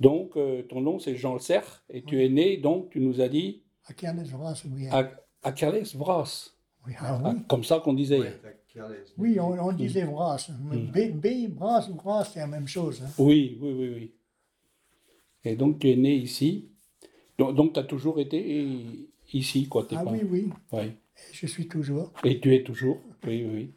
Donc, euh, ton nom, c'est Jean Le Cerf, et tu es né, donc, tu nous as dit, À Kernes-Vras, oui. à, à Carles-Vras. Ah oui, ah Comme ça qu'on disait. Oui, on, on disait Vras. Mm. B, B, Bras, Vras, c'est la même chose. hein. Oui, oui, oui, oui. Et donc, tu es né ici. Donc, tu as toujours été ici, quoi. t'es Ah pas- oui, oui. Ouais. Je suis toujours. Et tu es toujours. Oui, oui.